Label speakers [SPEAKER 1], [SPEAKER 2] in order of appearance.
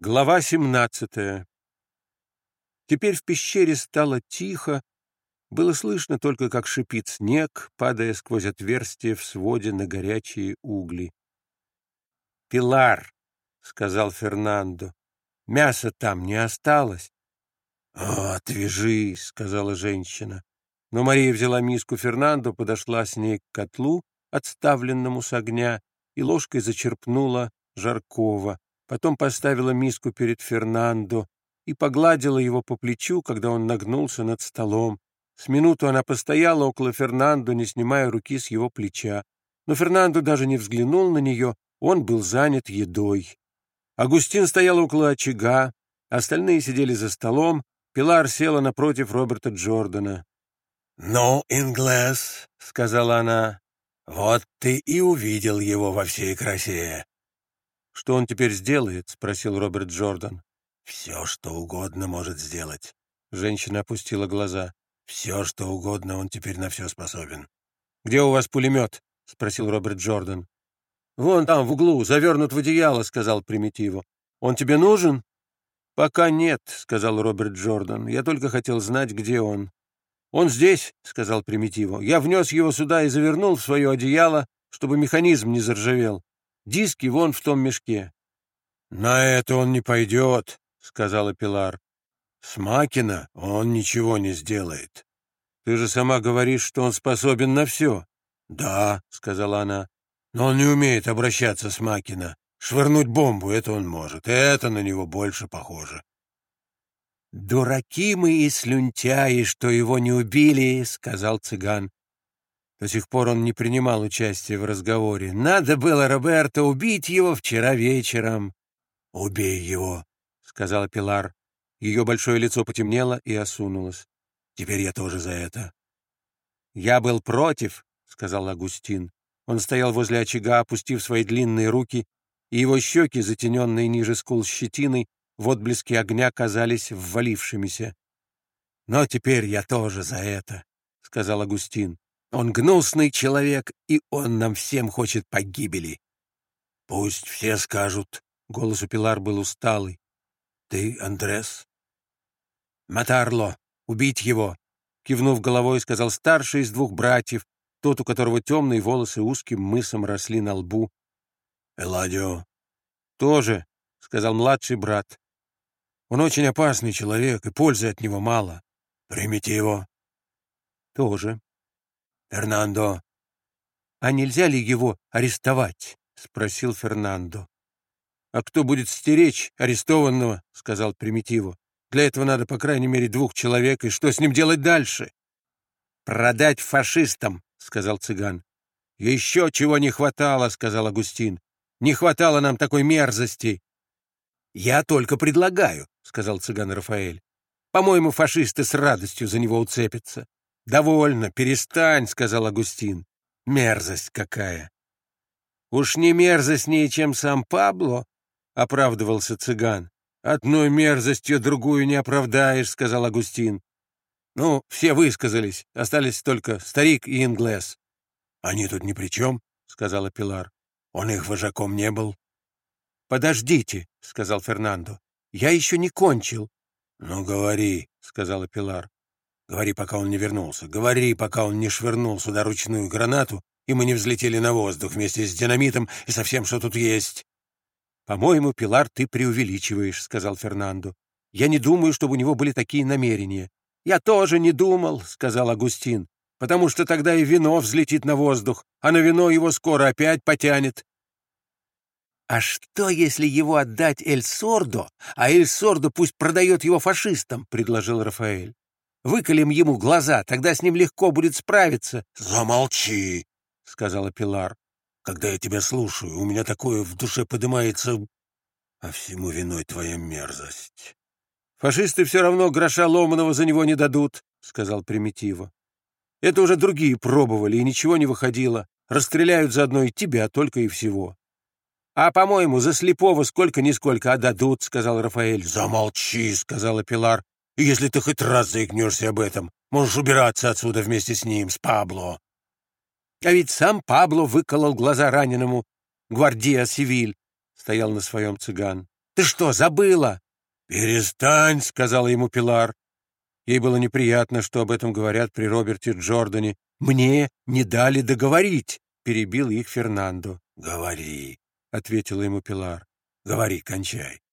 [SPEAKER 1] Глава 17 Теперь в пещере стало тихо, было слышно только, как шипит снег, падая сквозь отверстие в своде на горячие угли. «Пилар», — сказал Фернандо, — «мяса там не осталось». «О, отвяжись», — сказала женщина. Но Мария взяла миску Фернандо, подошла с ней к котлу, отставленному с огня, и ложкой зачерпнула жаркого. Потом поставила миску перед Фернандо и погладила его по плечу, когда он нагнулся над столом. С минуту она постояла около Фернандо, не снимая руки с его плеча. Но Фернандо даже не взглянул на нее, он был занят едой. Агустин стоял около очага, остальные сидели за столом, Пилар села напротив Роберта Джордана.
[SPEAKER 2] «Ну, Инглес», — сказала она, — «вот ты и увидел его во всей красе.
[SPEAKER 1] «Что он теперь сделает?» — спросил Роберт Джордан.
[SPEAKER 2] «Все, что угодно может сделать».
[SPEAKER 1] Женщина опустила глаза.
[SPEAKER 2] «Все, что угодно, он теперь на все способен».
[SPEAKER 1] «Где у вас пулемет?» — спросил Роберт Джордан. «Вон там, в углу, завернут в одеяло», — сказал Примитиву. «Он тебе нужен?» «Пока нет», — сказал Роберт Джордан. «Я только хотел знать, где он». «Он здесь», — сказал Примитиву. «Я внес его сюда и завернул в свое одеяло, чтобы механизм не заржавел. Диски вон в том мешке.
[SPEAKER 2] — На это он не пойдет, — сказала Пилар. — С Макина он ничего не сделает.
[SPEAKER 1] — Ты же сама говоришь, что он способен на все.
[SPEAKER 2] — Да, — сказала она, — но он не умеет обращаться с Макина. Швырнуть бомбу — это он может, это на него больше похоже.
[SPEAKER 3] «Дураки мы и слюнтяи, что его не убили», — сказал цыган. До сих пор он не принимал участия в разговоре. Надо было, Роберто, убить его вчера вечером.
[SPEAKER 2] — Убей его, — сказала Пилар.
[SPEAKER 1] Ее большое лицо потемнело и осунулось.
[SPEAKER 2] — Теперь я тоже за это.
[SPEAKER 1] — Я был против, — сказал Агустин. Он стоял возле очага, опустив свои длинные руки, и его щеки, затененные ниже скул щетиной, в отблеске огня казались ввалившимися. — Но теперь я тоже за это, — сказал Агустин. Он гнусный человек, и он нам всем хочет погибели.
[SPEAKER 2] — Пусть все скажут.
[SPEAKER 1] Голос у Пилар был усталый.
[SPEAKER 2] — Ты, Андрес?
[SPEAKER 1] — Матарло, убить его! Кивнув головой, сказал старший из двух братьев, тот, у которого темные волосы узким мысом росли на лбу.
[SPEAKER 2] — Эладио?
[SPEAKER 1] — Тоже, — сказал младший брат. — Он очень опасный человек, и пользы от него мало.
[SPEAKER 2] — Примите его.
[SPEAKER 1] — Тоже.
[SPEAKER 2] «Фернандо!»
[SPEAKER 1] «А нельзя ли его арестовать?» — спросил Фернандо. «А кто будет стеречь арестованного?» — сказал Примитиву. «Для этого надо, по крайней мере, двух человек, и что с ним делать дальше?» «Продать фашистам!» — сказал цыган. «Еще чего не хватало!» — сказал Агустин. «Не хватало нам такой мерзости!» «Я только предлагаю!» — сказал цыган Рафаэль. «По-моему, фашисты с радостью за него уцепятся. «Довольно, перестань», — сказал Агустин. «Мерзость какая!» «Уж не мерзостнее, чем сам Пабло», — оправдывался цыган. «Одной мерзостью другую не оправдаешь», — сказал Агустин. «Ну, все высказались, остались только старик и инглес».
[SPEAKER 2] «Они тут ни при чем», — сказала Пилар. «Он их вожаком не был».
[SPEAKER 1] «Подождите», — сказал Фернандо. «Я еще не кончил».
[SPEAKER 2] «Ну, говори», — сказала Пилар. Говори, пока он не вернулся. Говори, пока он не швырнул сюда ручную гранату, и мы не взлетели на воздух вместе с динамитом и со всем, что тут есть.
[SPEAKER 1] — По-моему, Пилар, ты преувеличиваешь, — сказал Фернандо. — Я не думаю, чтобы у него были такие намерения. — Я тоже не думал, — сказал Агустин, — потому что тогда и вино взлетит на воздух, а на вино его скоро опять потянет. — А что, если его отдать Эль Сордо, а Эль Сордо пусть продает его фашистам, — предложил Рафаэль. Выколем ему глаза, тогда с ним легко будет справиться.
[SPEAKER 2] — Замолчи, — сказала Пилар. — Когда я тебя слушаю, у меня такое в душе поднимается, а всему виной твоя мерзость.
[SPEAKER 1] — Фашисты все равно гроша ломаного за него не дадут, — сказал Примитива. — Это уже другие пробовали, и ничего не выходило. Расстреляют заодно и тебя только и всего. — А, по-моему, за слепого сколько-нисколько отдадут, — сказал Рафаэль.
[SPEAKER 2] — Замолчи, — сказала Пилар. Если ты хоть раз заикнешься об этом, можешь убираться отсюда вместе с ним, с Пабло.
[SPEAKER 1] А ведь сам Пабло выколол глаза раненому. Гвардия Сивиль стоял на своем цыган.
[SPEAKER 3] Ты что, забыла?»
[SPEAKER 2] «Перестань», — сказала ему Пилар.
[SPEAKER 3] Ей было неприятно, что об этом говорят при Роберте Джордане. «Мне не дали договорить», — перебил их Фернандо.
[SPEAKER 2] «Говори», —
[SPEAKER 3] ответила ему Пилар.
[SPEAKER 2] «Говори, кончай».